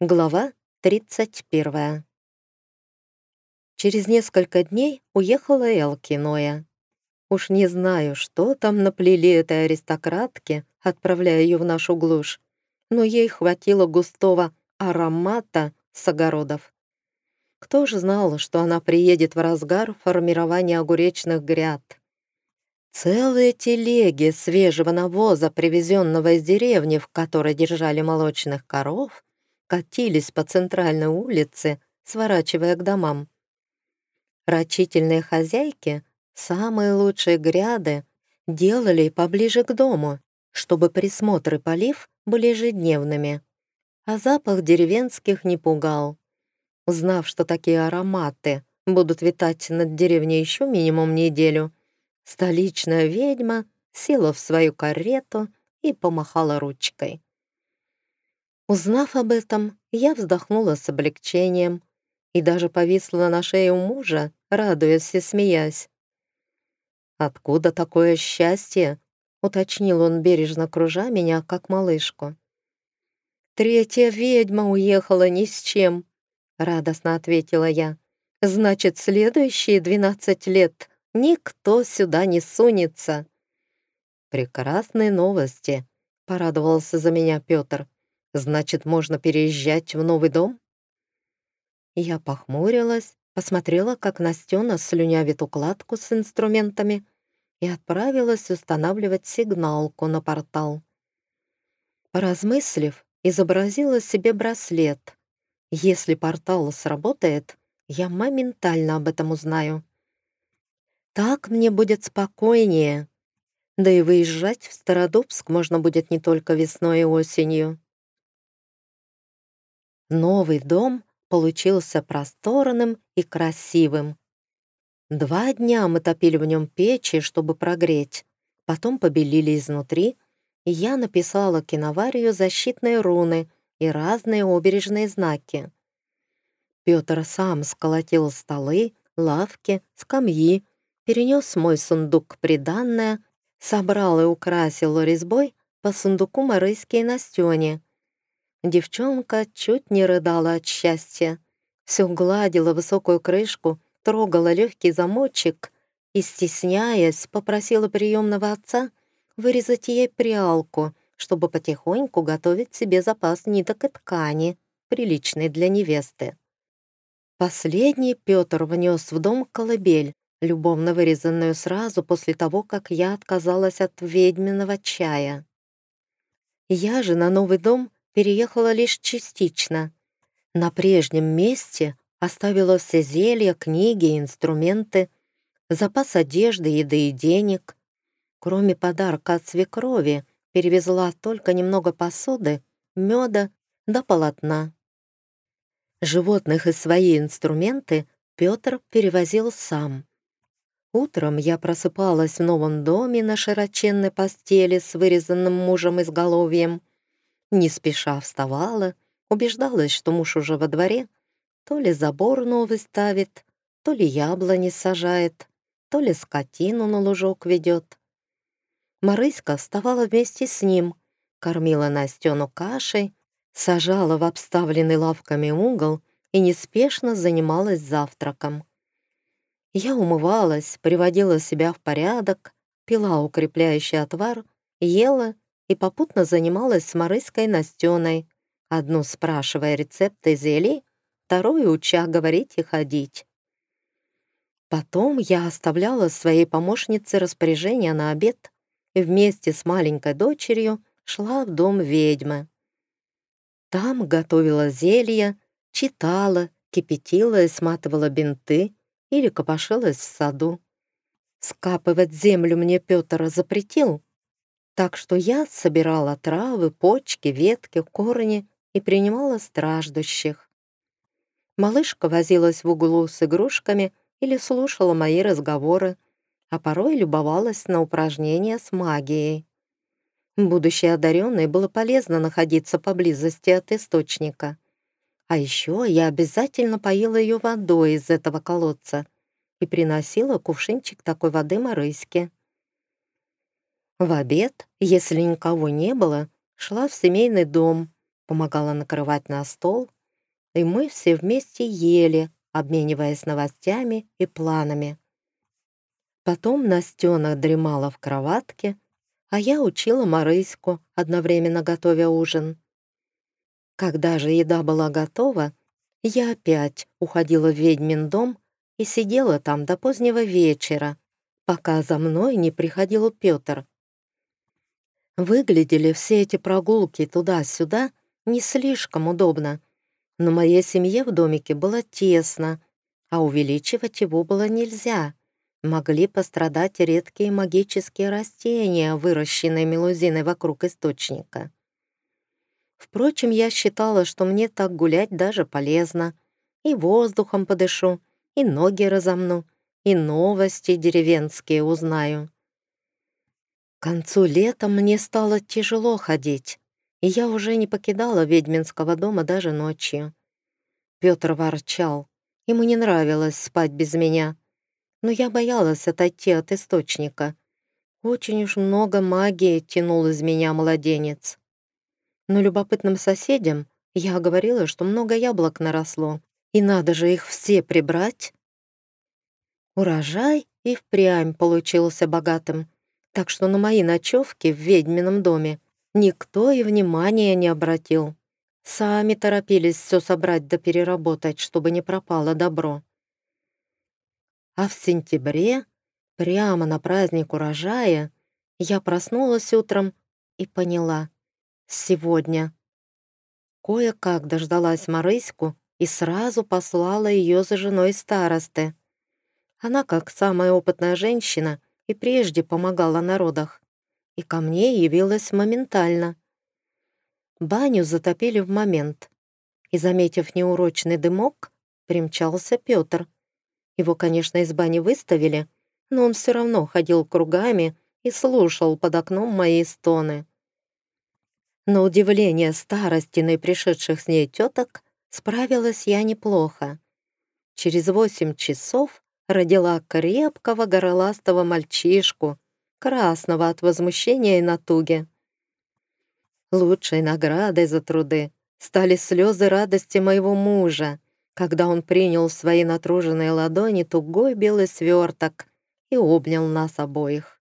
Глава 31. Через несколько дней уехала Элки Ноя. Уж не знаю, что там наплели этой аристократки, отправляя ее в нашу глушь, но ей хватило густого аромата с огородов. Кто же знал, что она приедет в разгар формирования огуречных гряд? Целые телеги свежего навоза, привезенного из деревни, в которой держали молочных коров, катились по центральной улице, сворачивая к домам. Рачительные хозяйки самые лучшие гряды делали поближе к дому, чтобы присмотр и полив были ежедневными. А запах деревенских не пугал. Узнав, что такие ароматы будут витать над деревней еще минимум неделю, столичная ведьма села в свою карету и помахала ручкой. Узнав об этом, я вздохнула с облегчением и даже повисла на шее у мужа, радуясь и смеясь. «Откуда такое счастье?» — уточнил он, бережно кружа меня, как малышку. «Третья ведьма уехала ни с чем», — радостно ответила я. «Значит, следующие двенадцать лет никто сюда не сунется». «Прекрасные новости», — порадовался за меня Петр. Значит, можно переезжать в новый дом? Я похмурилась, посмотрела, как Настена слюнявит укладку с инструментами и отправилась устанавливать сигналку на портал. Поразмыслив, изобразила себе браслет. Если портал сработает, я моментально об этом узнаю. Так мне будет спокойнее. Да и выезжать в Стародубск можно будет не только весной и осенью. Новый дом получился просторным и красивым. Два дня мы топили в нем печи, чтобы прогреть, потом побелили изнутри, и я написала киноварию защитные руны и разные обережные знаки. Петр сам сколотил столы, лавки, скамьи, перенес мой сундук приданное, собрал и украсил резьбой по сундуку Марыське и Настене, Девчонка чуть не рыдала от счастья. Все гладила высокую крышку, трогала легкий замочек и, стесняясь, попросила приемного отца вырезать ей прялку, чтобы потихоньку готовить себе запас ниток и ткани, приличной для невесты. Последний Петр внес в дом колыбель, любовно вырезанную сразу после того, как я отказалась от ведьминого чая. Я же на новый дом переехала лишь частично. На прежнем месте оставила все зелья, книги, инструменты, запас одежды, еды и денег. Кроме подарка от свекрови, перевезла только немного посуды, меда да полотна. Животных и свои инструменты Петр перевозил сам. Утром я просыпалась в новом доме на широченной постели с вырезанным мужем изголовьем не спеша вставала, убеждалась, что муж уже во дворе, то ли забор новый ставит, то ли яблони сажает, то ли скотину на лужок ведет. Марыська вставала вместе с ним, кормила Настену кашей, сажала в обставленный лавками угол и неспешно занималась завтраком. Я умывалась, приводила себя в порядок, пила укрепляющий отвар, ела и попутно занималась с Марыской Настеной, одну спрашивая рецепты зелий, вторую уча говорить и ходить. Потом я оставляла своей помощнице распоряжение на обед и вместе с маленькой дочерью шла в дом ведьмы. Там готовила зелья, читала, кипятила и сматывала бинты или копошилась в саду. Скапывать землю мне Петр запретил, так что я собирала травы, почки, ветки, корни и принимала страждущих. Малышка возилась в углу с игрушками или слушала мои разговоры, а порой любовалась на упражнения с магией. Будущей одаренной было полезно находиться поблизости от источника. А еще я обязательно поила ее водой из этого колодца и приносила кувшинчик такой воды Марыське. В обед, если никого не было, шла в семейный дом, помогала накрывать на стол, и мы все вместе ели, обмениваясь новостями и планами. Потом Настена дремала в кроватке, а я учила Марыську, одновременно готовя ужин. Когда же еда была готова, я опять уходила в ведьмин дом и сидела там до позднего вечера, пока за мной не приходил Петр. Выглядели все эти прогулки туда-сюда не слишком удобно, но моей семье в домике было тесно, а увеличивать его было нельзя. Могли пострадать редкие магические растения, выращенные мелузиной вокруг источника. Впрочем, я считала, что мне так гулять даже полезно. И воздухом подышу, и ноги разомну, и новости деревенские узнаю. К концу лета мне стало тяжело ходить, и я уже не покидала ведьминского дома даже ночью. Петр ворчал. Ему не нравилось спать без меня. Но я боялась отойти от источника. Очень уж много магии тянул из меня младенец. Но любопытным соседям я говорила, что много яблок наросло, и надо же их все прибрать. Урожай и впрямь получился богатым, так что на мои ночевки в ведьмином доме никто и внимания не обратил. Сами торопились все собрать да переработать, чтобы не пропало добро. А в сентябре, прямо на праздник урожая, я проснулась утром и поняла, сегодня. Кое-как дождалась Марыську и сразу послала ее за женой старосты. Она, как самая опытная женщина, и прежде помогала на родах, и ко мне явилась моментально. Баню затопили в момент, и, заметив неурочный дымок, примчался Петр. Его, конечно, из бани выставили, но он все равно ходил кругами и слушал под окном мои стоны. На удивление старостиной пришедших с ней теток справилась я неплохо. Через восемь часов родила крепкого горластого мальчишку, красного от возмущения и натуги. Лучшей наградой за труды стали слезы радости моего мужа, когда он принял в свои натруженные ладони тугой белый сверток и обнял нас обоих.